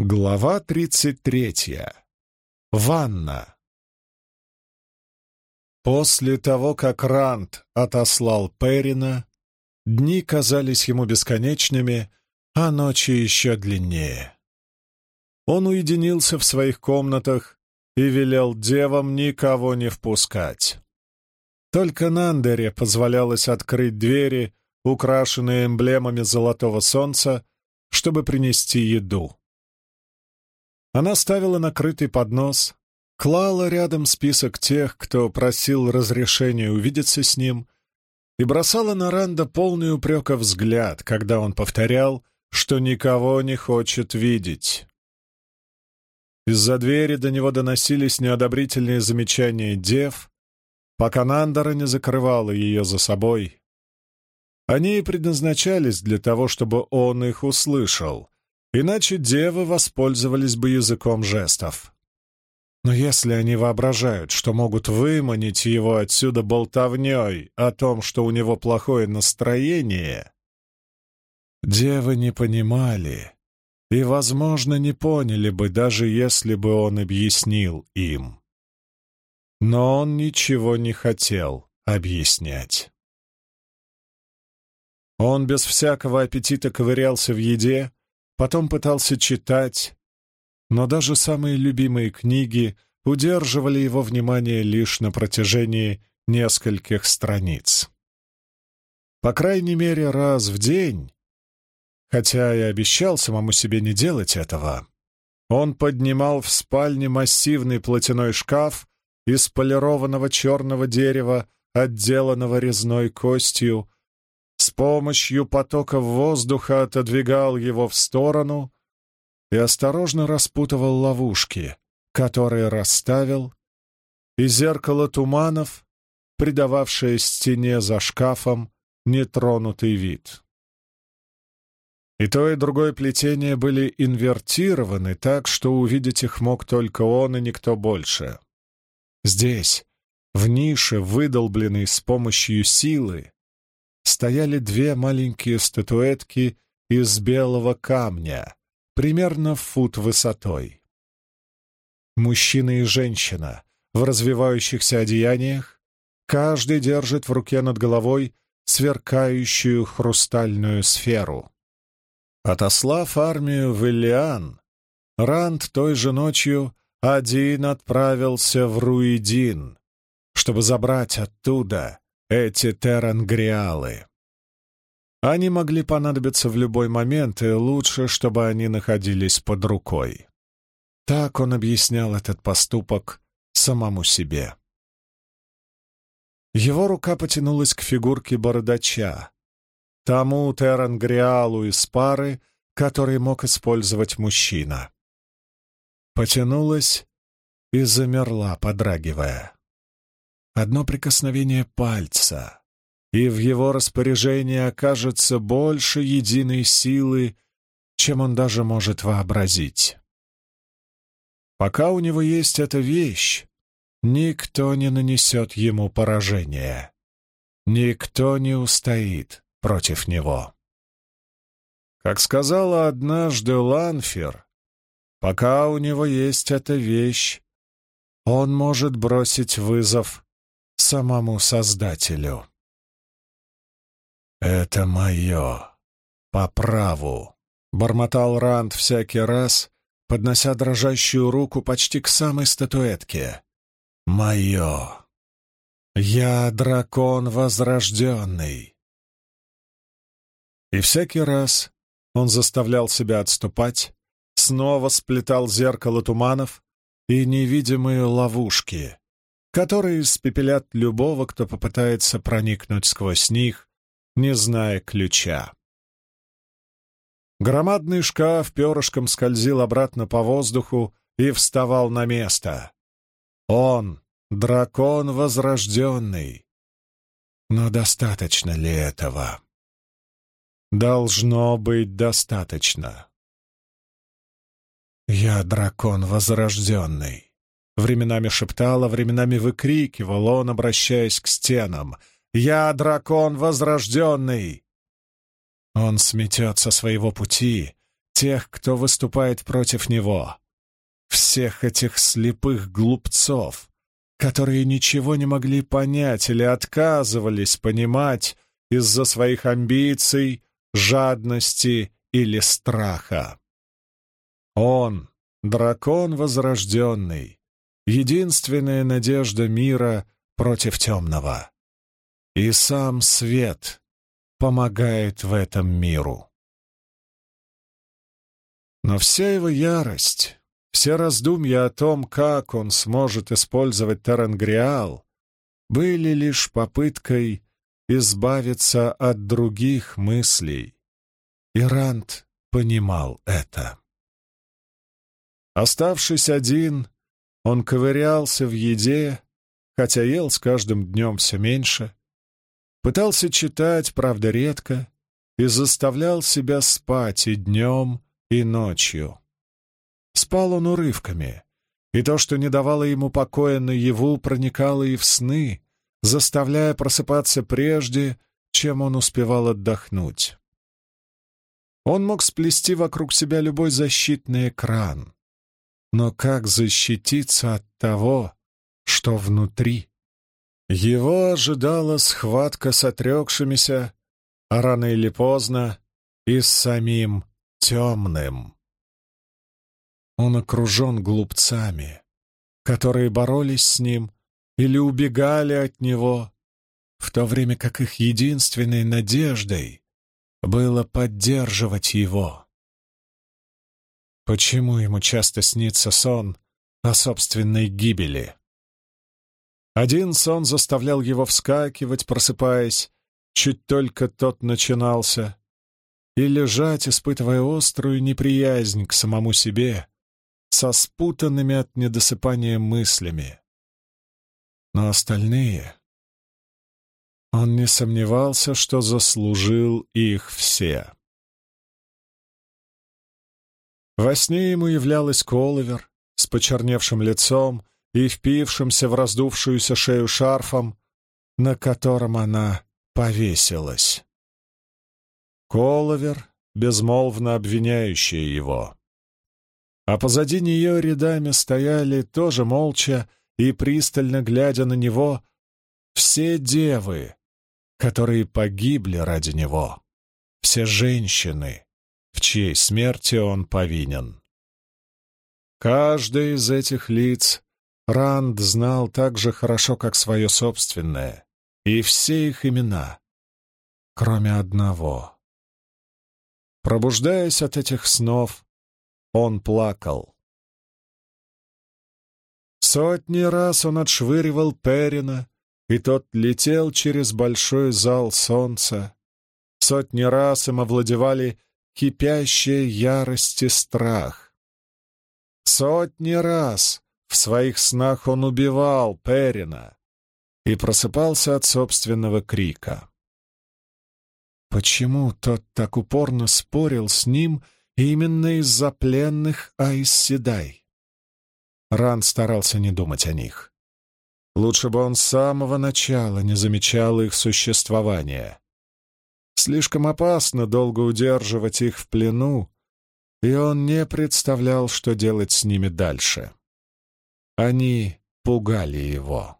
Глава тридцать третья. Ванна. После того, как Рант отослал Перина, дни казались ему бесконечными, а ночи еще длиннее. Он уединился в своих комнатах и велел девам никого не впускать. Только Нандере позволялось открыть двери, украшенные эмблемами золотого солнца, чтобы принести еду. Она ставила накрытый поднос, клала рядом список тех, кто просил разрешения увидеться с ним, и бросала на Ранда полный упрека взгляд, когда он повторял, что никого не хочет видеть. Из-за двери до него доносились неодобрительные замечания дев, пока Нандера не закрывала ее за собой. Они и предназначались для того, чтобы он их услышал, Иначе девы воспользовались бы языком жестов. Но если они воображают, что могут выманить его отсюда болтовней о том, что у него плохое настроение, девы не понимали и, возможно, не поняли бы, даже если бы он объяснил им. Но он ничего не хотел объяснять. Он без всякого аппетита ковырялся в еде, потом пытался читать, но даже самые любимые книги удерживали его внимание лишь на протяжении нескольких страниц. По крайней мере, раз в день, хотя и обещал самому себе не делать этого, он поднимал в спальне массивный платяной шкаф из полированного черного дерева, отделанного резной костью, с помощью потока воздуха отодвигал его в сторону и осторожно распутывал ловушки, которые расставил, и зеркало туманов, придававшее стене за шкафом нетронутый вид. И то, и другое плетение были инвертированы так, что увидеть их мог только он и никто больше. Здесь, в нише, выдолбленной с помощью силы, стояли две маленькие статуэтки из белого камня, примерно фут высотой. Мужчина и женщина в развивающихся одеяниях, каждый держит в руке над головой сверкающую хрустальную сферу. Отослав армию в Иллиан, Ранд той же ночью один отправился в Руидин, чтобы забрать оттуда эти терангриалы. Они могли понадобиться в любой момент, и лучше, чтобы они находились под рукой. Так он объяснял этот поступок самому себе. Его рука потянулась к фигурке бородача, тому терангриалу из пары, который мог использовать мужчина. Потянулась и замерла, подрагивая. Одно прикосновение пальца, и в его распоряжении окажется больше единой силы, чем он даже может вообразить. Пока у него есть эта вещь, никто не нанесет ему поражения. Никто не устоит против него. Как сказала однажды Ланфер, пока у него есть эта вещь, он может бросить вызов самому Создателю. «Это мое, по праву», — бормотал Ранд всякий раз, поднося дрожащую руку почти к самой статуэтке. «Мое! Я дракон возрожденный!» И всякий раз он заставлял себя отступать, снова сплетал зеркало туманов и невидимые ловушки, которые испепелят любого, кто попытается проникнуть сквозь них, не зная ключа. Громадный шкаф перышком скользил обратно по воздуху и вставал на место. Он — дракон возрожденный. Но достаточно ли этого? Должно быть достаточно. Я дракон возрожденный. Временами шептал, временами выкрикивал он, обращаясь к стенам. «Я дракон возрожденный!» Он сметет со своего пути тех, кто выступает против него, всех этих слепых глупцов, которые ничего не могли понять или отказывались понимать из-за своих амбиций, жадности или страха. Он, дракон возрожденный, единственная надежда мира против темного. И сам свет помогает в этом миру. Но вся его ярость, все раздумья о том, как он сможет использовать Тарангриал, были лишь попыткой избавиться от других мыслей. И понимал это. Оставшись один, он ковырялся в еде, хотя ел с каждым днем все меньше, пытался читать, правда, редко, и заставлял себя спать и днем, и ночью. Спал он урывками, и то, что не давало ему покоя наяву, проникало и в сны, заставляя просыпаться прежде, чем он успевал отдохнуть. Он мог сплести вокруг себя любой защитный экран. Но как защититься от того, что внутри? Его ожидала схватка с отрекшимися, а рано или поздно и с самим темным. Он окружен глупцами, которые боролись с ним или убегали от него, в то время как их единственной надеждой было поддерживать его. Почему ему часто снится сон о собственной гибели? Один сон заставлял его вскакивать, просыпаясь, чуть только тот начинался, и лежать, испытывая острую неприязнь к самому себе, со спутанными от недосыпания мыслями. Но остальные... Он не сомневался, что заслужил их все. Во сне ему являлась Коловер с почерневшим лицом и впившимся в раздувшуюся шею шарфом, на котором она повесилась. Коловер, безмолвно обвиняющая его. А позади нее рядами стояли, тоже молча и пристально глядя на него, все девы, которые погибли ради него, все женщины, в чьей смерти он повинен. Каждый из этих лиц Ранд знал так же хорошо, как свое собственное, и все их имена, кроме одного. Пробуждаясь от этих снов, он плакал. Сотни раз он отшвыривал Перина, и тот летел через большой зал солнца. Сотни раз им овладевали кипящая ярость и страх. Сотни раз в своих снах он убивал Перина и просыпался от собственного крика. Почему тот так упорно спорил с ним именно из-за пленных Айс-Седай? Ран старался не думать о них. Лучше бы он с самого начала не замечал их существования. Слишком опасно долго удерживать их в плену, и он не представлял, что делать с ними дальше. Они пугали его.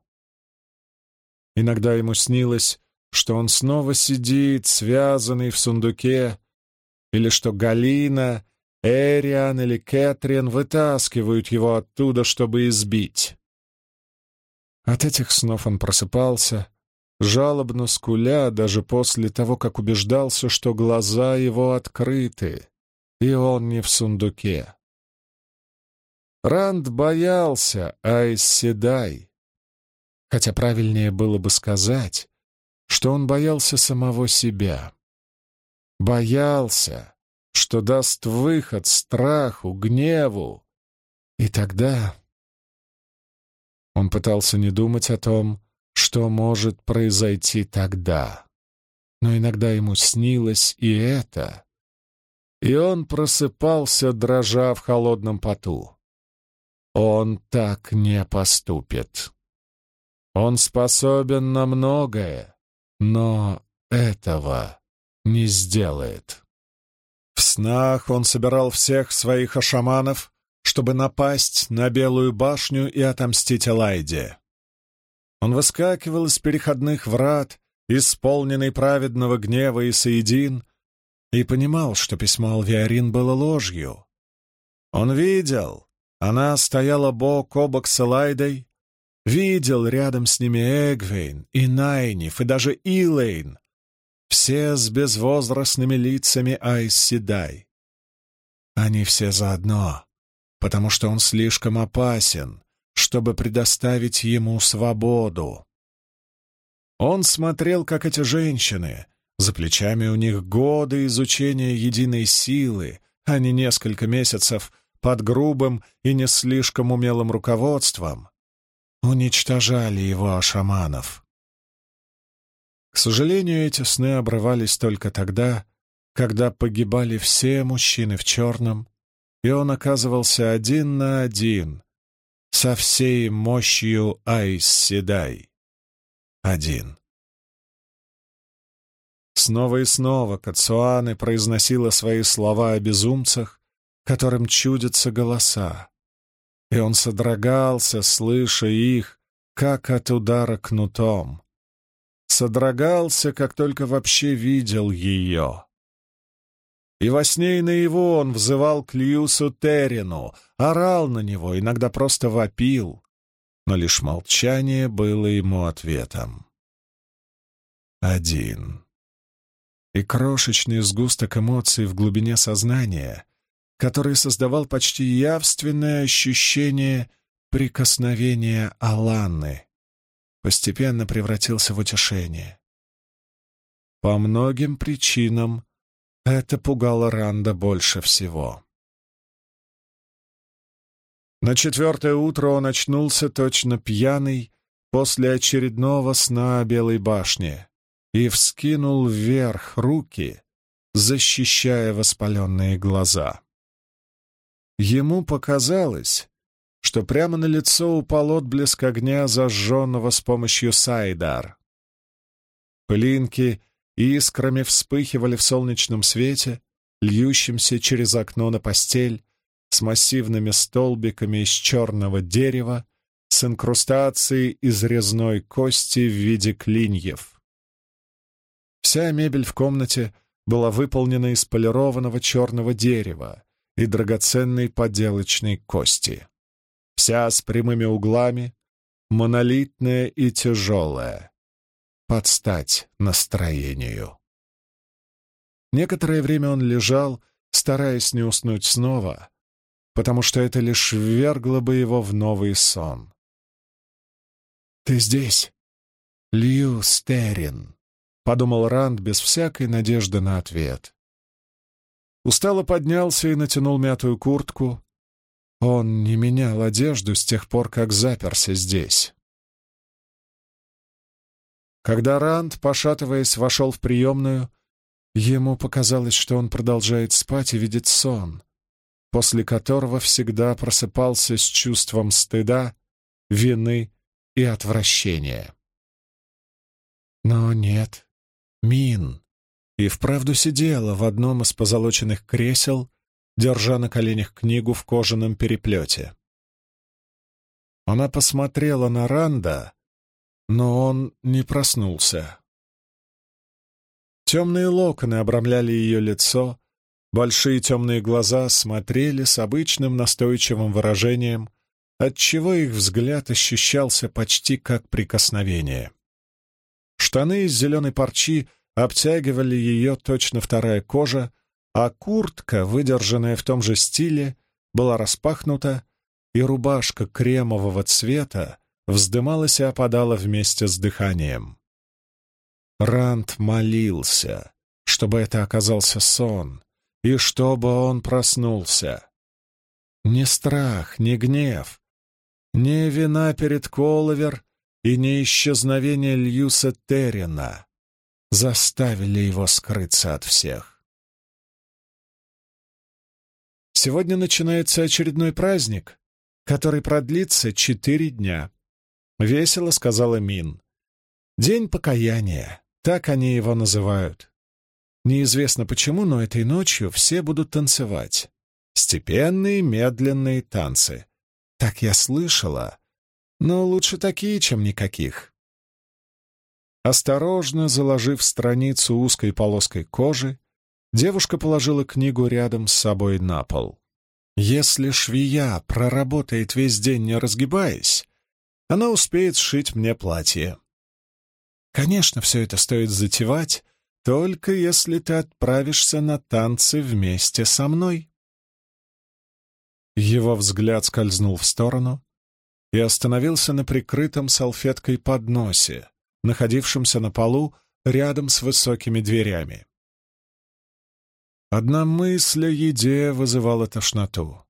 Иногда ему снилось, что он снова сидит, связанный в сундуке, или что Галина, Эриан или Кэтрин вытаскивают его оттуда, чтобы избить. От этих снов он просыпался, жалобно скуля даже после того, как убеждался, что глаза его открыты, и он не в сундуке. Ранд боялся Айс Седай, хотя правильнее было бы сказать, что он боялся самого себя. Боялся, что даст выход страху, гневу, и тогда он пытался не думать о том, что может произойти тогда. Но иногда ему снилось и это. И он просыпался, дрожа в холодном поту. Он так не поступит. Он способен на многое, но этого не сделает. В снах он собирал всех своих ашаманов, чтобы напасть на Белую башню и отомстить Элайде. Он выскакивал из переходных врат, исполненный праведного гнева и соедин, и понимал, что письмо Алвиарин было ложью. Он видел, она стояла бок о бок с Элайдой, видел рядом с ними Эгвейн и Найниф, и даже Илэйн, все с безвозрастными лицами Айс Седай. Они все заодно, потому что он слишком опасен, чтобы предоставить ему свободу. Он смотрел, как эти женщины, за плечами у них годы изучения единой силы, а не несколько месяцев под грубым и не слишком умелым руководством, уничтожали его шаманов. К сожалению, эти сны обрывались только тогда, когда погибали все мужчины в черном, и он оказывался один на один со всей мощью Айс Седай. Один. Снова и снова Кацуаны произносила свои слова о безумцах, которым чудятся голоса, и он содрогался, слыша их, как от удара кнутом содрогался, как только вообще видел ее. И во сне и наяву он взывал к Льюсу Террину, орал на него, иногда просто вопил, но лишь молчание было ему ответом. Один. И крошечный сгусток эмоций в глубине сознания, который создавал почти явственное ощущение прикосновения Аланны — постепенно превратился в утешение. По многим причинам это пугало Ранда больше всего. На четвертое утро он очнулся точно пьяный после очередного сна о Белой башне и вскинул вверх руки, защищая воспаленные глаза. Ему показалось, что прямо на лицо упал отблеск огня, зажженного с помощью сайдар. Пылинки искрами вспыхивали в солнечном свете, льющемся через окно на постель, с массивными столбиками из черного дерева, с инкрустацией из резной кости в виде клиньев. Вся мебель в комнате была выполнена из полированного черного дерева и драгоценной поделочной кости вся с прямыми углами, монолитная и тяжелая, под стать настроению. Некоторое время он лежал, стараясь не уснуть снова, потому что это лишь ввергло бы его в новый сон. «Ты здесь, Лью Стерин», — подумал Ранд без всякой надежды на ответ. Устало поднялся и натянул мятую куртку, он не менял одежду с тех пор, как заперся здесь. Когда Ранд, пошатываясь, вошел в приемную, ему показалось, что он продолжает спать и видит сон, после которого всегда просыпался с чувством стыда, вины и отвращения. Но нет, Мин и вправду сидела в одном из позолоченных кресел, держа на коленях книгу в кожаном переплете. Она посмотрела на Ранда, но он не проснулся. Темные локоны обрамляли ее лицо, большие темные глаза смотрели с обычным настойчивым выражением, отчего их взгляд ощущался почти как прикосновение. Штаны из зеленой парчи обтягивали ее точно вторая кожа, а куртка, выдержанная в том же стиле, была распахнута, и рубашка кремового цвета вздымалась и опадала вместе с дыханием. Рант молился, чтобы это оказался сон, и чтобы он проснулся. Не страх, не гнев, не вина перед Коловер и не исчезновение Льюса Террина заставили его скрыться от всех. Сегодня начинается очередной праздник, который продлится четыре дня. Весело сказала Мин. День покаяния, так они его называют. Неизвестно почему, но этой ночью все будут танцевать. Степенные, медленные танцы. Так я слышала. Но лучше такие, чем никаких. Осторожно заложив страницу узкой полоской кожи, девушка положила книгу рядом с собой на пол. Если швея проработает весь день, не разгибаясь, она успеет сшить мне платье. Конечно, все это стоит затевать, только если ты отправишься на танцы вместе со мной. Его взгляд скользнул в сторону и остановился на прикрытом салфеткой подносе, находившемся на полу рядом с высокими дверями. Одна мысль о еде вызывала тошноту.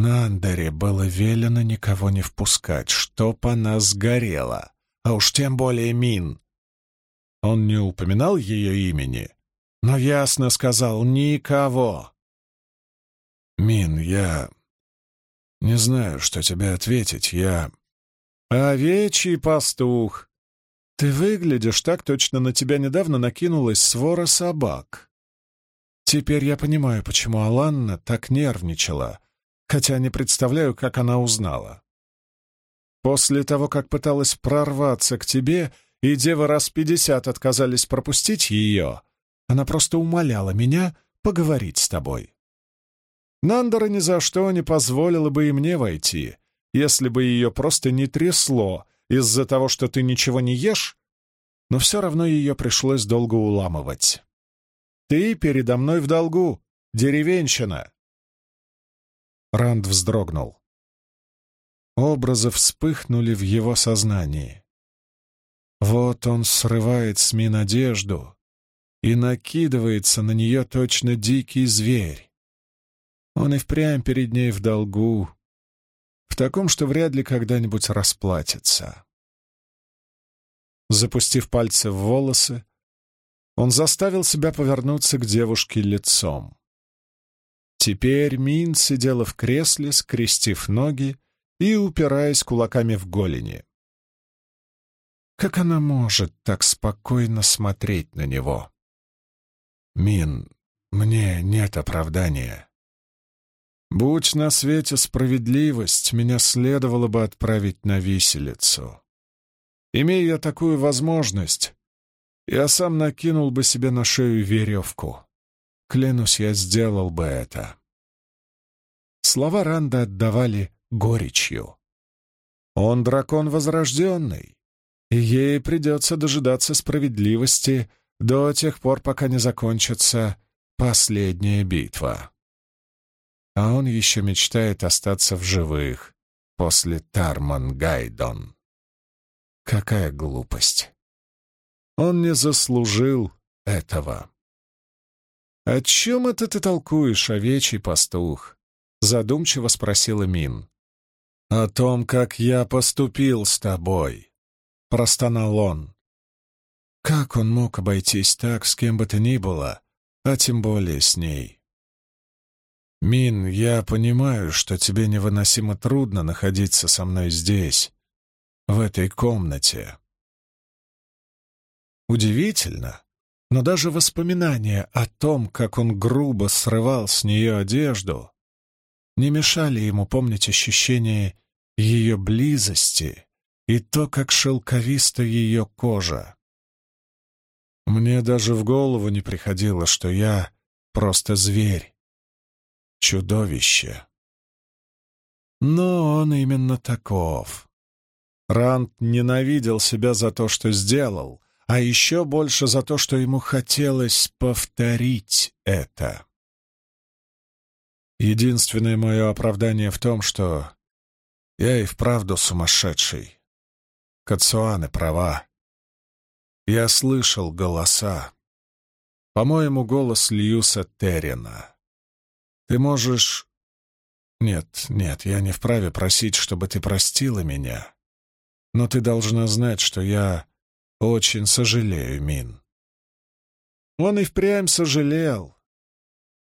На Андере было велено никого не впускать, чтоб она сгорела, а уж тем более Мин. Он не упоминал ее имени, но ясно сказал «никого». «Мин, я не знаю, что тебе ответить. Я...» «Овечий пастух. Ты выглядишь так, точно на тебя недавно накинулась свора собак. Теперь я понимаю, почему Аланна так нервничала, хотя не представляю, как она узнала. После того, как пыталась прорваться к тебе, и девы раз пятьдесят отказались пропустить ее, она просто умоляла меня поговорить с тобой. Нандера ни за что не позволила бы и мне войти, если бы ее просто не трясло из-за того, что ты ничего не ешь, но все равно ее пришлось долго уламывать. Ты передо мной в долгу, деревенщина. Ранд вздрогнул. Образы вспыхнули в его сознании. Вот он срывает с Мин одежду и накидывается на нее точно дикий зверь. Он и впрямь перед ней в долгу, в таком, что вряд ли когда-нибудь расплатится. Запустив пальцы в волосы, он заставил себя повернуться к девушке лицом. Теперь Мин сидела в кресле, скрестив ноги и упираясь кулаками в голени. Как она может так спокойно смотреть на него? «Мин, мне нет оправдания», Будь на свете справедливость, меня следовало бы отправить на виселицу. Имея такую возможность, я сам накинул бы себе на шею веревку. Клянусь, я сделал бы это. Слова Ранда отдавали горечью. Он дракон возрожденный, и ей придется дожидаться справедливости до тех пор, пока не закончится последняя битва а он еще мечтает остаться в живых после Тарман Гайдон. Какая глупость! Он не заслужил этого. «О чем это ты толкуешь, овечий пастух?» — задумчиво спросила Мин. «О том, как я поступил с тобой», — простонал он. Как он мог обойтись так с кем бы то ни было, а тем более с ней? «Мин, я понимаю, что тебе невыносимо трудно находиться со мной здесь, в этой комнате». Удивительно, но даже воспоминания о том, как он грубо срывал с нее одежду, не мешали ему помнить ощущение ее близости и то, как шелковиста ее кожа. Мне даже в голову не приходило, что я просто зверь, чудовище. Но он именно таков. Ранд ненавидел себя за то, что сделал, а еще больше за то, что ему хотелось повторить это. Единственное мое оправдание в том, что я и вправду сумасшедший. Кацуаны права. Я слышал голоса. По-моему, голос Льюса Террина. Ты можешь... Нет, нет, я не вправе просить, чтобы ты простила меня. Но ты должна знать, что я очень сожалею, Мин. Он и впрямь сожалел.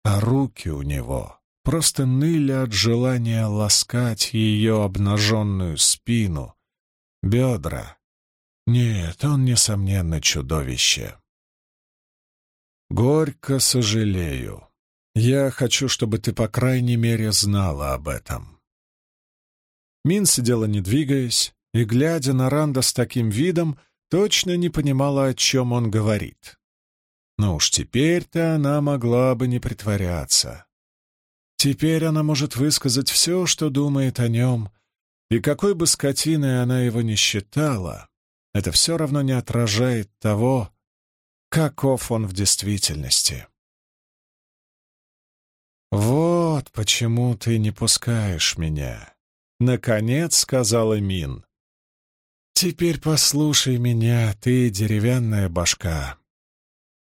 А руки у него просто ныли от желания ласкать ее обнаженную спину, бедра. Нет, он, несомненно, чудовище. Горько сожалею. Я хочу, чтобы ты, по крайней мере, знала об этом. Мин сидела не двигаясь, и, глядя на Ранда с таким видом, точно не понимала, о чем он говорит. Но уж теперь-то она могла бы не притворяться. Теперь она может высказать все, что думает о нем, и какой бы скотиной она его ни считала, это все равно не отражает того, каков он в действительности. «Вот почему ты не пускаешь меня», — наконец сказала Мин. «Теперь послушай меня, ты деревянная башка.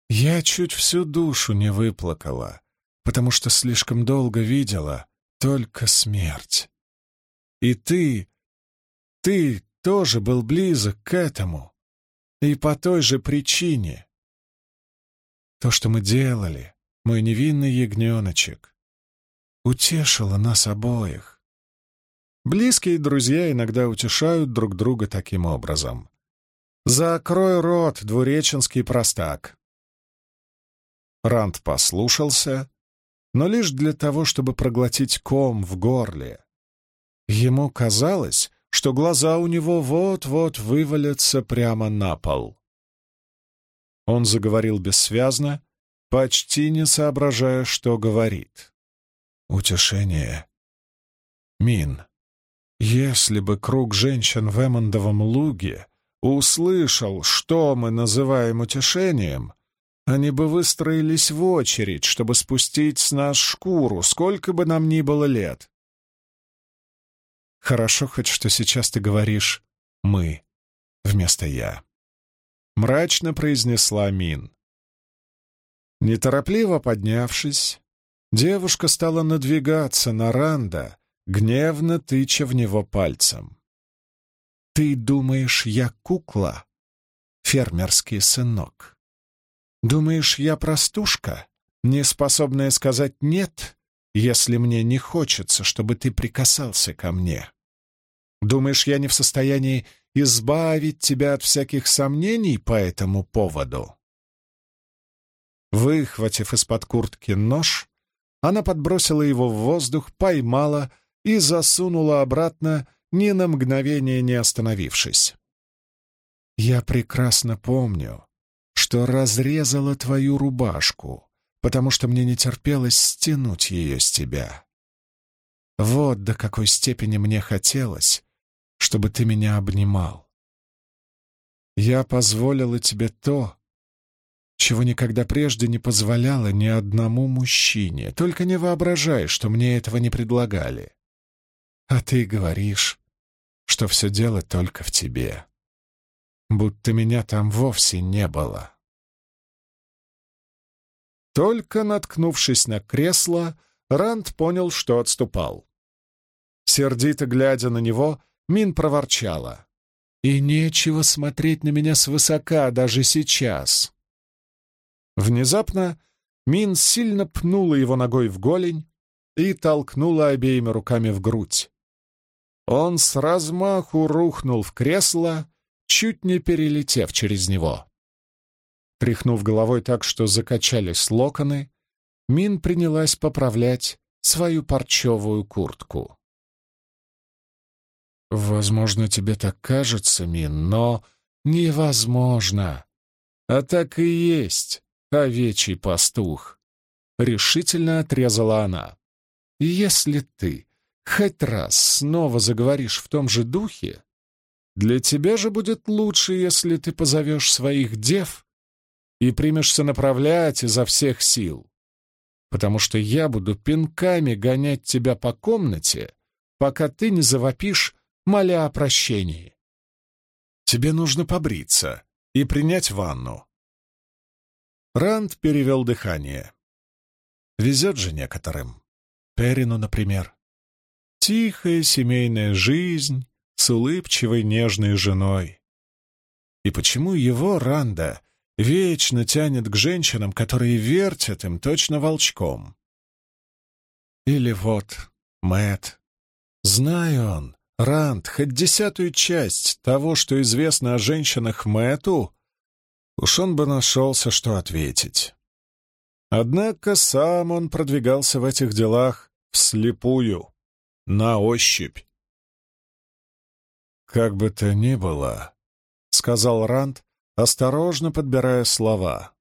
Я чуть всю душу не выплакала, потому что слишком долго видела только смерть. И ты, ты тоже был близок к этому, и по той же причине. То, что мы делали, мой невинный ягненочек, утешило нас обоих. Близкие друзья иногда утешают друг друга таким образом. «Закрой рот, двуреченский простак!» Ранд послушался, но лишь для того, чтобы проглотить ком в горле. Ему казалось, что глаза у него вот-вот вывалятся прямо на пол. Он заговорил бессвязно, почти не соображая, что говорит. «Утешение. Мин, если бы круг женщин в Эммондовом луге услышал, что мы называем утешением, они бы выстроились в очередь, чтобы спустить с нас шкуру, сколько бы нам ни было лет. Хорошо хоть, что сейчас ты говоришь «мы» вместо «я». Мрачно произнесла Мин. Неторопливо поднявшись, девушка стала надвигаться на Ранда, гневно тыча в него пальцем. «Ты думаешь, я кукла, фермерский сынок?» Думаешь, я простушка, не способная сказать «нет», если мне не хочется, чтобы ты прикасался ко мне? Думаешь, я не в состоянии избавить тебя от всяких сомнений по этому поводу?» Выхватив из-под куртки нож, она подбросила его в воздух, поймала и засунула обратно, ни на мгновение не остановившись. «Я прекрасно помню, что разрезала твою рубашку, потому что мне не терпелось стянуть ее с тебя. Вот до какой степени мне хотелось, чтобы ты меня обнимал. Я позволила тебе то, чего никогда прежде не позволяла ни одному мужчине. Только не воображай, что мне этого не предлагали. А ты говоришь, что все дело только в тебе. Будто меня там вовсе не было. Только наткнувшись на кресло, Ранд понял, что отступал. Сердито глядя на него, Мин проворчала. «И нечего смотреть на меня свысока даже сейчас». Внезапно Мин сильно пнула его ногой в голень и толкнула обеими руками в грудь. Он с размаху рухнул в кресло, чуть не перелетев через него. Тряхнув головой так, что закачались локоны, Мин принялась поправлять свою парчевую куртку. «Возможно, тебе так кажется, Мин, но невозможно. А так и есть овечий пастух», — решительно отрезала она. «Если ты хоть раз снова заговоришь в том же духе, для тебя же будет лучше, если ты позовешь своих дев и примешься направлять изо всех сил, потому что я буду пинками гонять тебя по комнате, пока ты не завопишь, моля о прощении. Тебе нужно побриться и принять ванну. Ранд перевел дыхание. Везет же некоторым. Перину, например. Тихая семейная жизнь с улыбчивой нежной женой. И почему его, Ранда, вечно тянет к женщинам, которые вертят им точно волчком. Или вот Мэт. Знаю он, Ранд, хоть десятую часть того, что известно о женщинах Мэту, уж он бы нашелся, что ответить. Однако сам он продвигался в этих делах вслепую, на ощупь. «Как бы то ни было», — сказал Ранд, осторожно подбирая слова,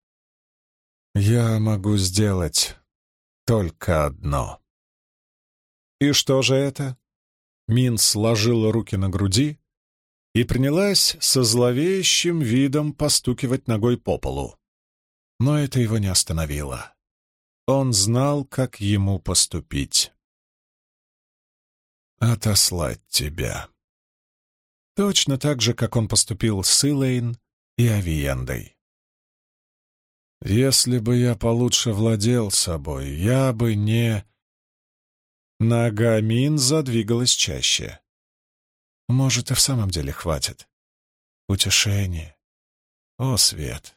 — «я могу сделать только одно». «И что же это?» Мин сложила руки на груди и принялась со зловещим видом постукивать ногой по полу. Но это его не остановило. Он знал, как ему поступить. «Отослать тебя». Точно так же, как он поступил с Илэйн и Авиендой. «Если бы я получше владел собой, я бы не...» Нога Мин задвигалась чаще. Может, и в самом деле хватит. Утешение. О, свет.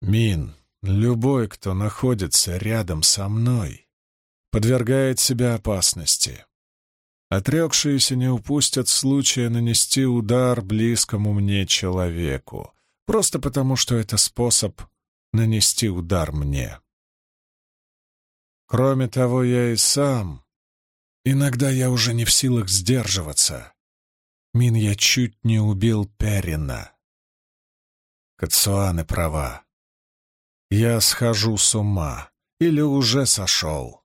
Мин, любой, кто находится рядом со мной, подвергает себя опасности. Отрекшиеся не упустят случая нанести удар близкому мне человеку, просто потому что это способ нанести удар мне. Кроме того, я и сам Иногда я уже не в силах сдерживаться. Мин, я чуть не убил Перина. Кацуаны права. Я схожу с ума. Или уже сошел.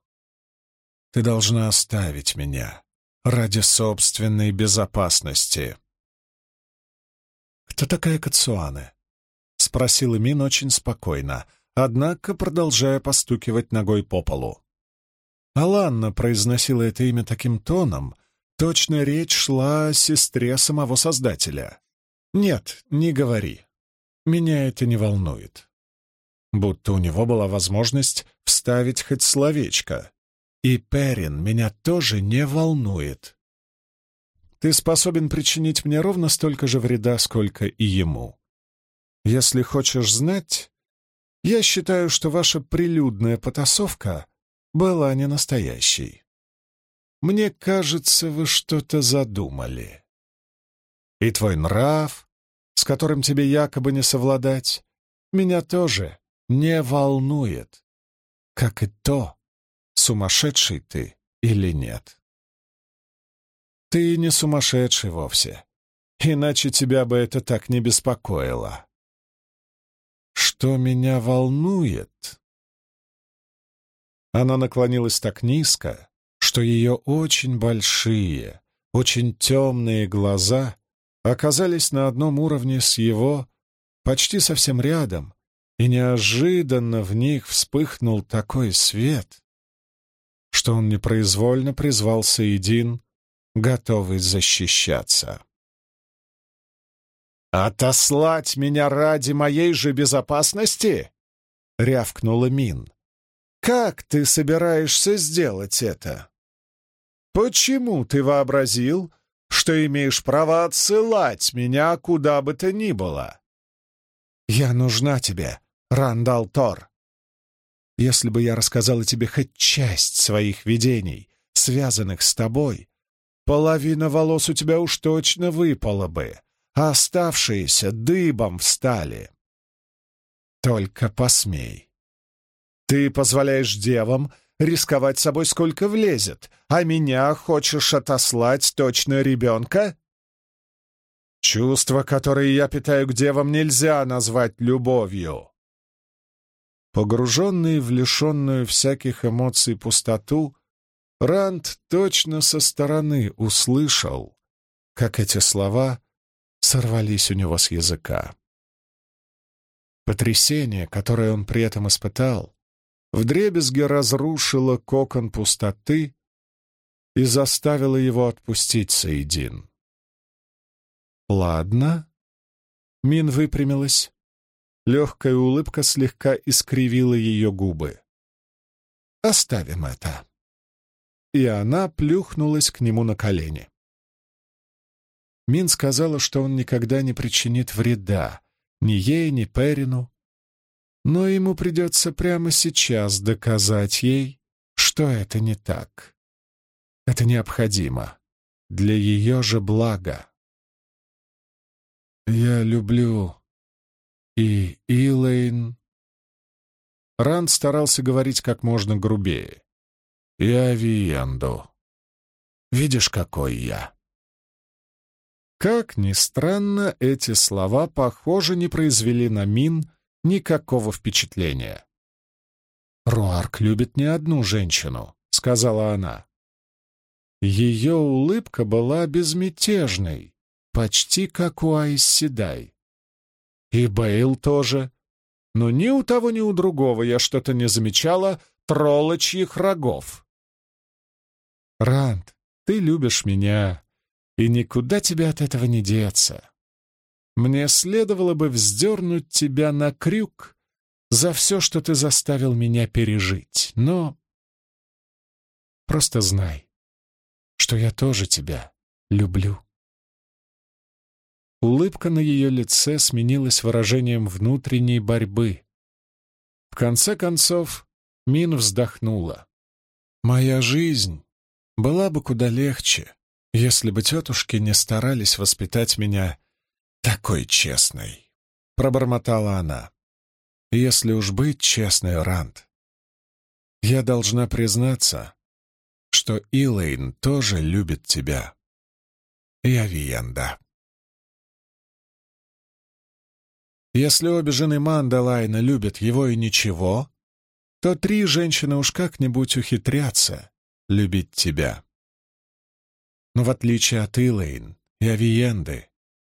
Ты должна оставить меня ради собственной безопасности. «Кто такая Кацуаны?» — спросила Мин очень спокойно, однако продолжая постукивать ногой по полу. Аланна произносила это имя таким тоном, точно речь шла о сестре самого Создателя. «Нет, не говори. Меня это не волнует». Будто у него была возможность вставить хоть словечко. И Перин меня тоже не волнует. Ты способен причинить мне ровно столько же вреда, сколько и ему. Если хочешь знать, я считаю, что ваша прилюдная потасовка была не настоящей. Мне кажется, вы что-то задумали. И твой нрав, с которым тебе якобы не совладать, меня тоже не волнует, как и то, сумасшедший ты или нет. Ты не сумасшедший вовсе, иначе тебя бы это так не беспокоило. Что меня волнует, она наклонилась так низко, что ее очень большие, очень темные глаза оказались на одном уровне с его, почти совсем рядом, и неожиданно в них вспыхнул такой свет, что он непроизвольно призвал Саидин, готовый защищаться. «Отослать меня ради моей же безопасности?» — рявкнула Мин. Как ты собираешься сделать это? Почему ты вообразил, что имеешь право отсылать меня куда бы то ни было? Я нужна тебе, Рандал Тор. Если бы я рассказала тебе хоть часть своих видений, связанных с тобой, половина волос у тебя уж точно выпала бы, а оставшиеся дыбом встали. Только посмей. Ты позволяешь девам рисковать собой сколько влезет, а меня хочешь отослать точно ребенка? Чувства, которые я питаю к девам, нельзя назвать любовью. Погруженный в лишенную всяких эмоций пустоту, Ранд точно со стороны услышал, как эти слова сорвались у него с языка. Потрясение, которое он при этом испытал, вдребезги разрушила кокон пустоты и заставила его отпустить Саидин. «Ладно». Мин выпрямилась. Легкая улыбка слегка искривила ее губы. «Оставим это». И она плюхнулась к нему на колени. Мин сказала, что он никогда не причинит вреда ни ей, ни Перину, но ему придется прямо сейчас доказать ей, что это не так. Это необходимо для ее же блага. Я люблю и Илэйн, Ранд старался говорить как можно грубее. «Я Виенду. Видишь, какой я?» Как ни странно, эти слова, похоже, не произвели на Мин никакого впечатления. «Руарк любит не одну женщину», — сказала она. Ее улыбка была безмятежной, почти как у Айс Седай. И Бейл тоже. Но ни у того, ни у другого я что-то не замечала троллочьих рогов. «Ранд, ты любишь меня, и никуда тебе от этого не деться. Мне следовало бы вздернуть тебя на крюк за все, что ты заставил меня пережить, но... Просто знай, что я тоже тебя люблю». Улыбка на ее лице сменилась выражением внутренней борьбы. В конце концов, Мин вздохнула. «Моя жизнь была бы куда легче, если бы тетушки не старались воспитать меня такой честной», — пробормотала она. «Если уж быть честной, Ранд, я должна признаться, что Илэйн тоже любит тебя. Я Виенда». Если обе жены Мандалайна любят его и ничего, то три женщины уж как-нибудь ухитрятся любить тебя. Но в отличие от Илэйн и Авиенды,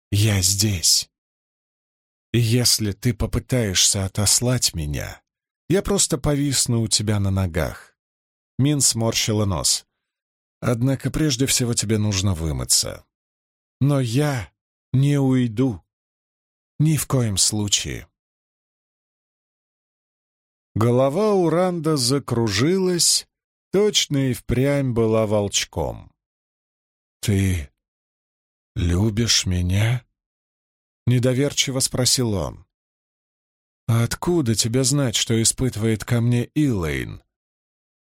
я здесь. И если ты попытаешься отослать меня, я просто повисну у тебя на ногах. Мин сморщила нос. Однако прежде всего тебе нужно вымыться. Но я не уйду. Ни в коем случае. Голова у Ранда закружилась, точно и впрямь была волчком. «Ты любишь меня?» — недоверчиво спросил он. «А откуда тебе знать, что испытывает ко мне Илэйн?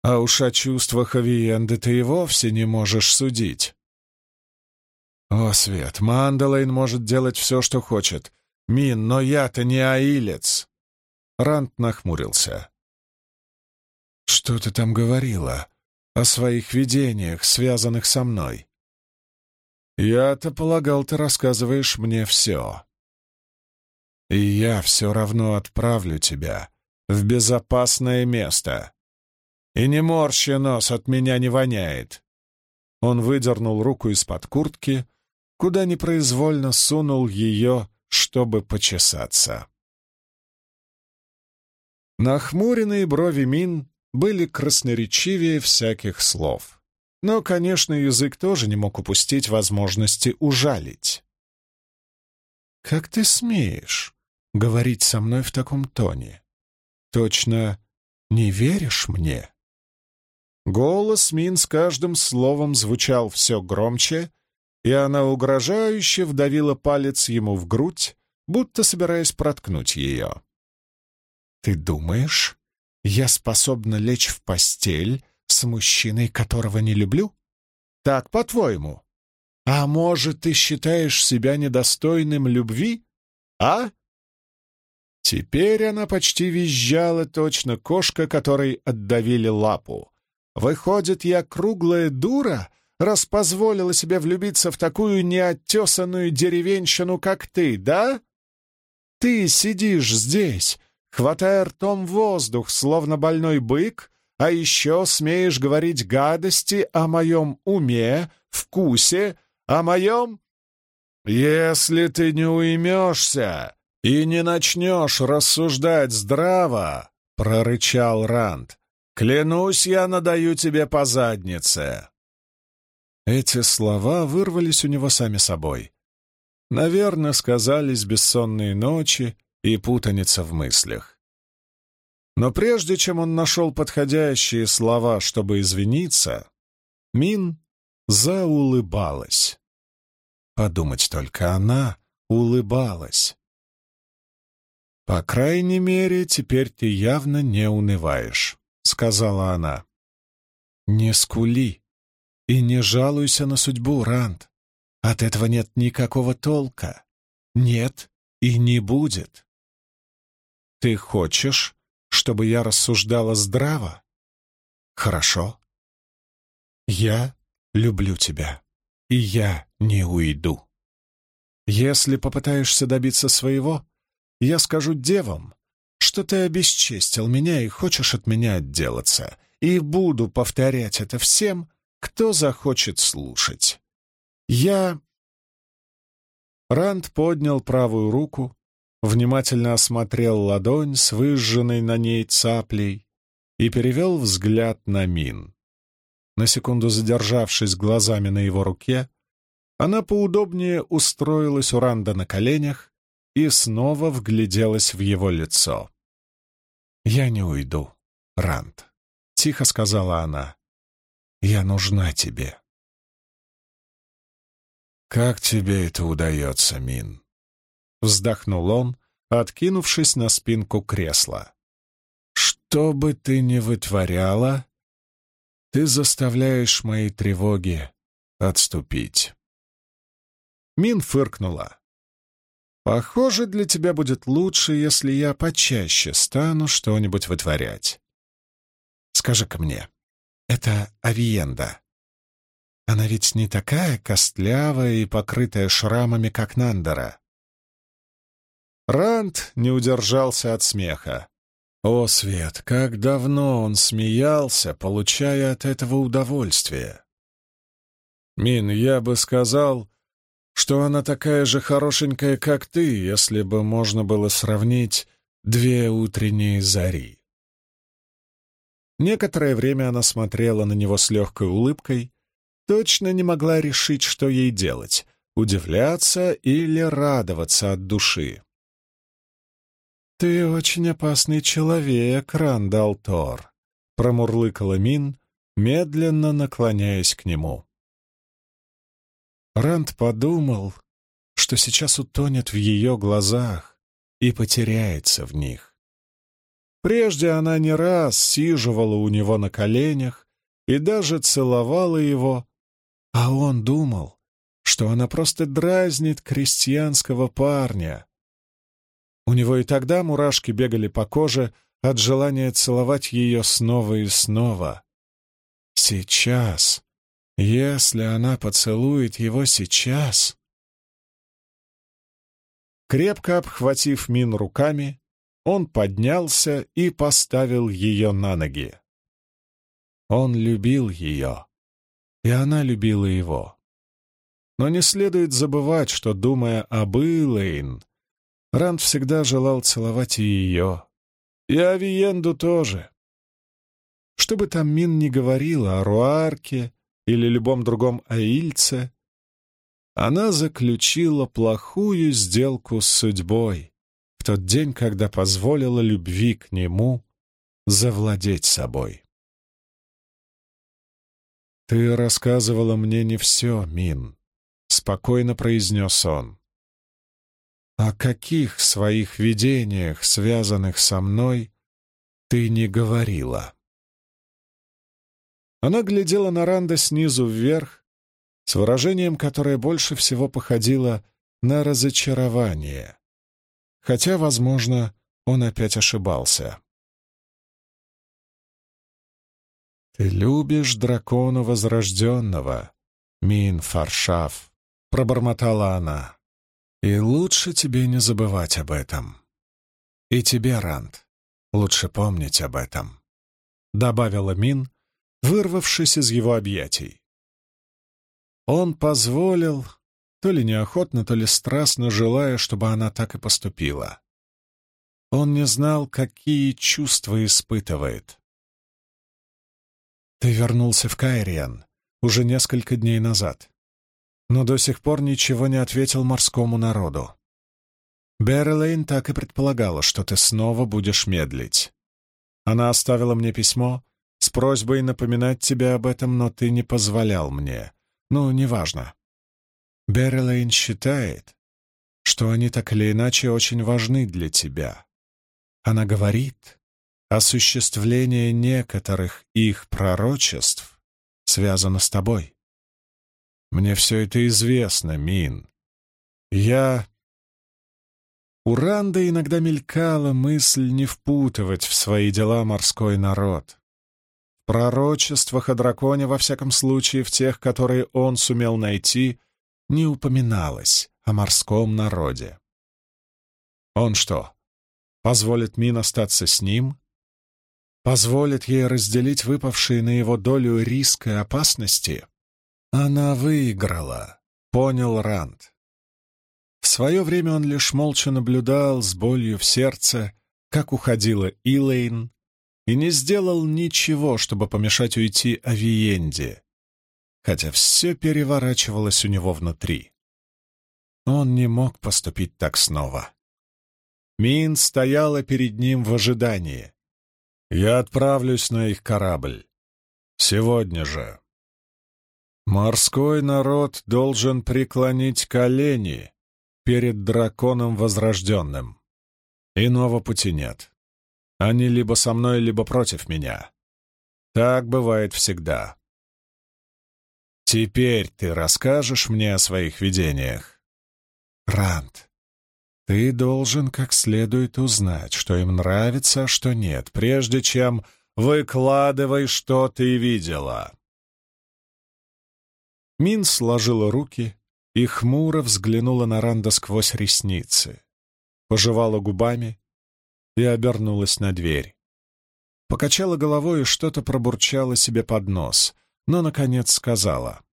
А уж о чувствах Авиенды ты и вовсе не можешь судить». «О, Свет, Мандалейн может делать все, что хочет, «Мин, но я-то не аилец!» Рант нахмурился. «Что ты там говорила о своих видениях, связанных со мной?» «Я-то полагал, ты рассказываешь мне все. И я все равно отправлю тебя в безопасное место. И не морщи нос, от меня не воняет». Он выдернул руку из-под куртки, куда непроизвольно сунул ее чтобы почесаться. Нахмуренные брови Мин были красноречивее всяких слов. Но, конечно, язык тоже не мог упустить возможности ужалить. «Как ты смеешь говорить со мной в таком тоне? Точно не веришь мне?» Голос Мин с каждым словом звучал все громче, и она угрожающе вдавила палец ему в грудь, будто собираясь проткнуть ее. «Ты думаешь, я способна лечь в постель с мужчиной, которого не люблю? Так, по-твоему? А может, ты считаешь себя недостойным любви? А?» Теперь она почти визжала точно кошка, которой отдавили лапу. «Выходит, я круглая дура, раз позволила себе влюбиться в такую неоттесанную деревенщину, как ты, да? Ты сидишь здесь, хватая ртом воздух, словно больной бык, а еще смеешь говорить гадости о моем уме, вкусе, о моем... Если ты не уймешься и не начнешь рассуждать здраво, — прорычал Ранд, — клянусь, я надаю тебе по заднице. Эти слова вырвались у него сами собой. Наверное, сказались бессонные ночи и путаница в мыслях. Но прежде чем он нашел подходящие слова, чтобы извиниться, Мин заулыбалась. Подумать только, она улыбалась. «По крайней мере, теперь ты явно не унываешь», — сказала она. «Не скули», и не жалуйся на судьбу, Ранд. От этого нет никакого толка. Нет и не будет. Ты хочешь, чтобы я рассуждала здраво? Хорошо. Я люблю тебя, и я не уйду. Если попытаешься добиться своего, я скажу девам, что ты обесчестил меня и хочешь от меня отделаться, и буду повторять это всем, кто захочет слушать. Я...» Ранд поднял правую руку, внимательно осмотрел ладонь с выжженной на ней цаплей и перевел взгляд на Мин. На секунду задержавшись глазами на его руке, она поудобнее устроилась у Ранда на коленях и снова вгляделась в его лицо. «Я не уйду, Ранд», — тихо сказала она. «Я нужна тебе». «Как тебе это удается, Мин?» Вздохнул он, откинувшись на спинку кресла. «Что бы ты ни вытворяла, ты заставляешь мои тревоги отступить». Мин фыркнула. «Похоже, для тебя будет лучше, если я почаще стану что-нибудь вытворять. Скажи-ка мне, это Авиенда, она ведь не такая костлявая и покрытая шрамами, как Нандера. Ранд не удержался от смеха. О, Свет, как давно он смеялся, получая от этого удовольствие. Мин, я бы сказал, что она такая же хорошенькая, как ты, если бы можно было сравнить две утренние зари. Некоторое время она смотрела на него с легкой улыбкой, точно не могла решить, что ей делать — удивляться или радоваться от души. «Ты очень опасный человек, Рандал Тор», — промурлыкала Мин, медленно наклоняясь к нему. Ранд подумал, что сейчас утонет в ее глазах и потеряется в них. Прежде она не раз сиживала у него на коленях и даже целовала его, а он думал, что она просто дразнит крестьянского парня. У него и тогда мурашки бегали по коже от желания целовать ее снова и снова. Сейчас, если она поцелует его сейчас... Крепко обхватив Мин руками, он поднялся и поставил ее на ноги. Он любил ее и она любила его. Но не следует забывать, что, думая об Илэйн, Ранд всегда желал целовать и ее, и Авиенду тоже. Что бы там Мин ни говорила о Руарке или любом другом Аильце, она заключила плохую сделку с судьбой в тот день, когда позволила любви к нему завладеть собой. «Ты рассказывала мне не все, Мин», — спокойно произнес он. «О каких своих видениях, связанных со мной, ты не говорила?» Она глядела на Ранда снизу вверх, с выражением, которое больше всего походило на разочарование. Хотя, возможно, он опять ошибался. «Ты любишь дракона возрожденного, Мин Фаршав», — пробормотала она. «И лучше тебе не забывать об этом. И тебе, Ранд, лучше помнить об этом», — добавила Мин, вырвавшись из его объятий. Он позволил, то ли неохотно, то ли страстно желая, чтобы она так и поступила. Он не знал, какие чувства испытывает. Ты вернулся в Кайриан уже несколько дней назад, но до сих пор ничего не ответил морскому народу. Беррилейн так и предполагала, что ты снова будешь медлить. Она оставила мне письмо с просьбой напоминать тебе об этом, но ты не позволял мне. Ну, неважно. Беррилейн считает, что они так или иначе очень важны для тебя. Она говорит, осуществление некоторых их пророчеств связано с тобой. Мне все это известно, Мин. Я... У Ранда иногда мелькала мысль не впутывать в свои дела морской народ. В пророчествах о драконе, во всяком случае, в тех, которые он сумел найти, не упоминалось о морском народе. Он что, позволит Мин остаться с ним? Позволит ей разделить выпавшие на его долю риск и опасности? Она выиграла, понял Ранд. В свое время он лишь молча наблюдал с болью в сердце, как уходила Илэйн, и не сделал ничего, чтобы помешать уйти Авиенде, хотя все переворачивалось у него внутри. Он не мог поступить так снова. Мин стояла перед ним в ожидании. «Я отправлюсь на их корабль. Сегодня же. Морской народ должен преклонить колени перед драконом возрожденным. Иного пути нет. Они либо со мной, либо против меня. Так бывает всегда. Теперь ты расскажешь мне о своих видениях. Рант, ты должен как следует узнать, что им нравится, а что нет, прежде чем выкладывай, что ты видела. Мин сложила руки и хмуро взглянула на Ранда сквозь ресницы, пожевала губами и обернулась на дверь. Покачала головой и что-то пробурчала себе под нос, но, наконец, сказала.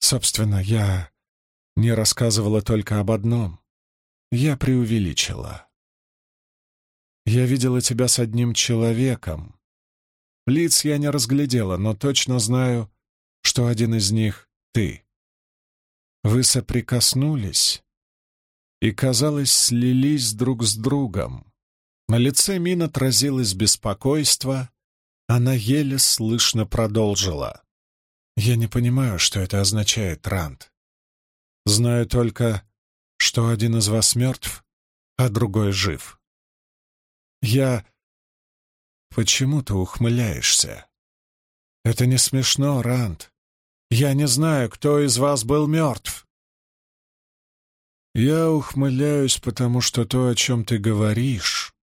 «Собственно, я не рассказывала только об одном. Я преувеличила. Я видела тебя с одним человеком. Лиц я не разглядела, но точно знаю, что один из них — ты. Вы соприкоснулись и, казалось, слились друг с другом. На лице Мин отразилось беспокойство, она еле слышно продолжила. «Я не понимаю, что это означает, Рант. Знаю только, что один из вас мертв, а другой жив. Я... Почему ты ухмыляешься? Это не смешно, Ранд. Я не знаю, кто из вас был мертв. Я ухмыляюсь, потому что то, о чем ты говоришь,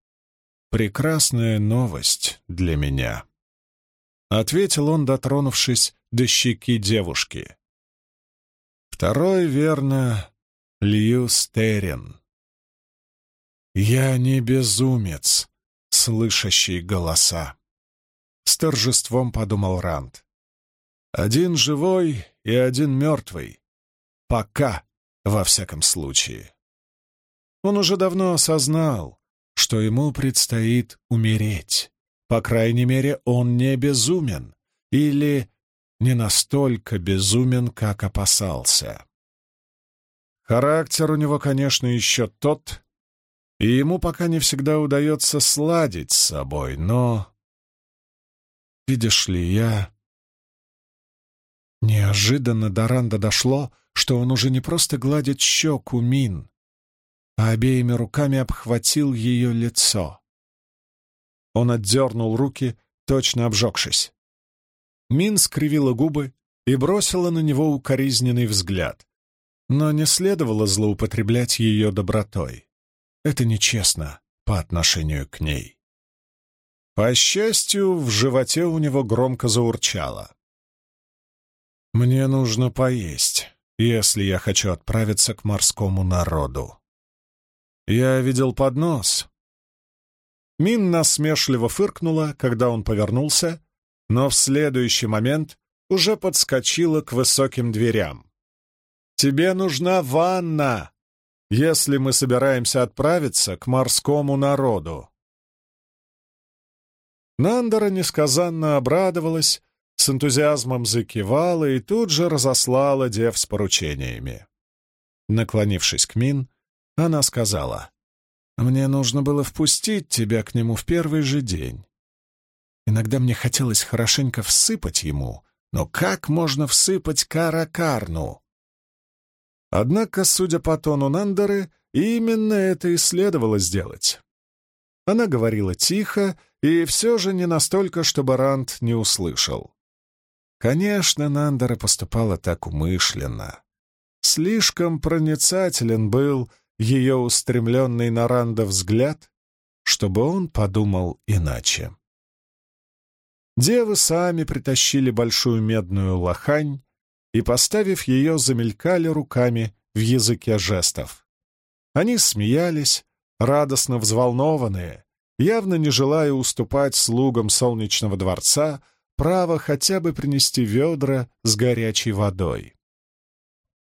прекрасная новость для меня. Ответил он, дотронувшись до щеки девушки. Второй, верно, Льюстерин. «Я не безумец, слышащий голоса», — с торжеством подумал Ранд. «Один живой и один мертвый. Пока, во всяком случае». Он уже давно осознал, что ему предстоит умереть. По крайней мере, он не безумен или не настолько безумен, как опасался. Характер у него, конечно, еще тот, и ему пока не всегда удается сладить с собой, но... Видишь ли, я... Неожиданно до Ранда дошло, что он уже не просто гладит щеку Мин, а обеими руками обхватил ее лицо. Он отдернул руки, точно обжегшись. Мин скривила губы и бросила на него укоризненный взгляд. Но не следовало злоупотреблять ее добротой. Это нечестно по отношению к ней. По счастью, в животе у него громко заурчало. «Мне нужно поесть, если я хочу отправиться к морскому народу». Я видел поднос. Мин насмешливо фыркнула, когда он повернулся, но в следующий момент уже подскочила к высоким дверям. Тебе нужна ванна, если мы собираемся отправиться к морскому народу. Нандера несказанно обрадовалась, с энтузиазмом закивала и тут же разослала дев с поручениями. Наклонившись к Мин, она сказала, «Мне нужно было впустить тебя к нему в первый же день. Иногда мне хотелось хорошенько всыпать ему, но как можно всыпать каракарну? Однако, судя по тону Нандеры, именно это и следовало сделать. Она говорила тихо и все же не настолько, чтобы Ранд не услышал. Конечно, Нандера поступала так умышленно. Слишком проницателен был ее устремленный на Ранда взгляд, чтобы он подумал иначе. Девы сами притащили большую медную лохань и, поставив ее, замелькали руками в языке жестов. Они смеялись, радостно взволнованные, явно не желая уступать слугам солнечного дворца право хотя бы принести ведра с горячей водой.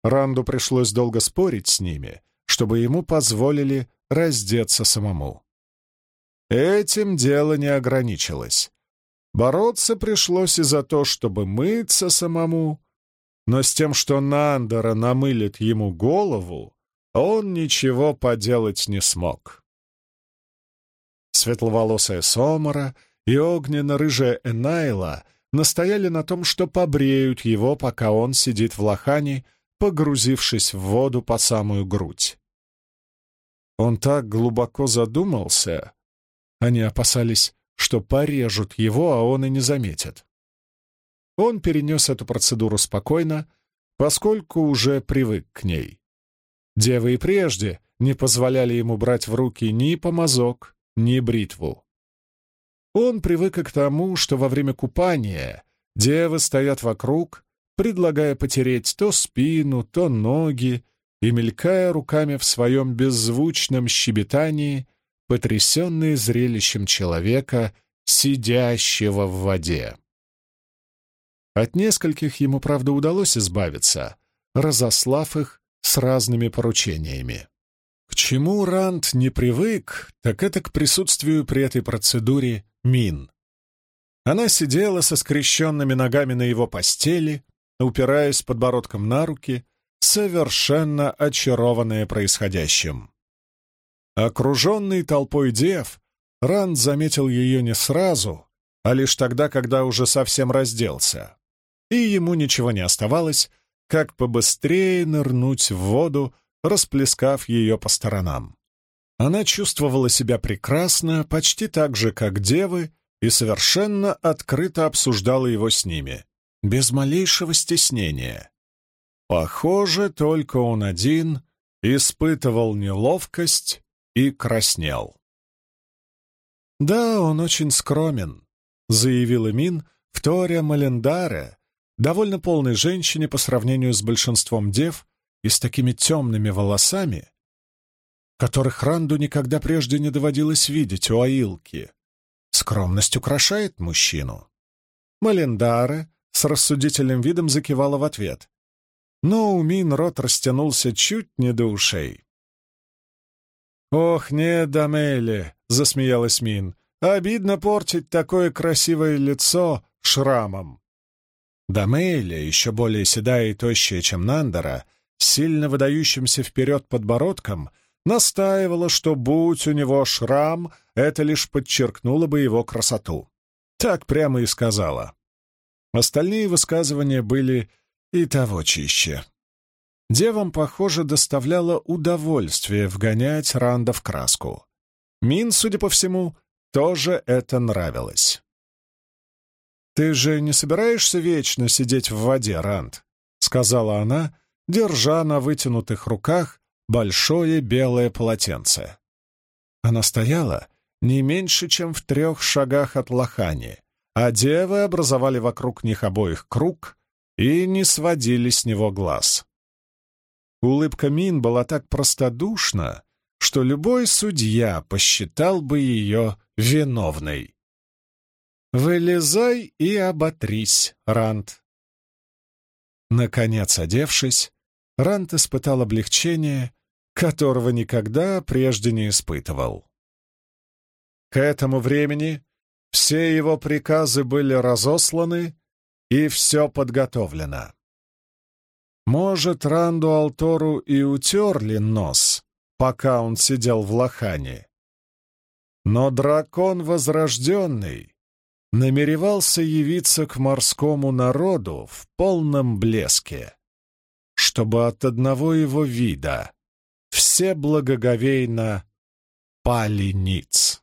Ранду пришлось долго спорить с ними, чтобы ему позволили раздеться самому. Этим дело не ограничилось. Бороться пришлось и за то, чтобы мыться самому, но с тем, что Нандера намылит ему голову, он ничего поделать не смог. Светловолосая Сомара и огненно-рыжая Энайла настояли на том, что побреют его, пока он сидит в лохане, погрузившись в воду по самую грудь. Он так глубоко задумался, они опасались, что порежут его, а он и не заметит. Он перенес эту процедуру спокойно, поскольку уже привык к ней. Девы и прежде не позволяли ему брать в руки ни помазок, ни бритву. Он привык к тому, что во время купания девы стоят вокруг, предлагая потереть то спину, то ноги и мелькая руками в своем беззвучном щебетании, потрясенные зрелищем человека, сидящего в воде. От нескольких ему, правда, удалось избавиться, разослав их с разными поручениями. К чему Ранд не привык, так это к присутствию при этой процедуре Мин. Она сидела со скрещенными ногами на его постели, упираясь подбородком на руки, совершенно очарованная происходящим. Окруженный толпой дев, Ранд заметил ее не сразу, а лишь тогда, когда уже совсем разделся. И ему ничего не оставалось, как побыстрее нырнуть в воду, расплескав ее по сторонам. Она чувствовала себя прекрасно, почти так же, как девы, и совершенно открыто обсуждала его с ними, без малейшего стеснения. Похоже, только он один испытывал неловкость и краснел. «Да, он очень скромен», — заявила Мин, вторя Малендаре, довольно полной женщине по сравнению с большинством дев и с такими темными волосами, которых Ранду никогда прежде не доводилось видеть у Аилки. Скромность украшает мужчину. Малендаре с рассудительным видом закивала в ответ. Но у Мин рот растянулся чуть не до ушей. «Ох, нет, Дамели!» — засмеялась Мин. «Обидно портить такое красивое лицо шрамом. Дамейля, еще более седая и тощая, чем Нандера, сильно выдающимся вперед подбородком, настаивала, что, будь у него шрам, это лишь подчеркнуло бы его красоту. Так прямо и сказала. Остальные высказывания были и того чище. Девам, похоже, доставляло удовольствие вгонять Ранда в краску. Мин, судя по всему, тоже это нравилось. «Ты же не собираешься вечно сидеть в воде, Ранд?» — сказала она, держа на вытянутых руках большое белое полотенце. Она стояла не меньше, чем в трех шагах от лохани, а девы образовали вокруг них обоих круг и не сводили с него глаз. Улыбка Мин была так простодушна, что любой судья посчитал бы ее виновной. «Вылезай и оботрись, Рант!» Наконец, одевшись, Рант испытал облегчение, которого никогда прежде не испытывал. К этому времени все его приказы были разосланы, и все подготовлено. Может, Ранду Алтору и утерли нос, пока он сидел в лохане. Но дракон возрожденный намеревался явиться к морскому народу в полном блеске, чтобы от одного его вида все благоговейно пали ниц.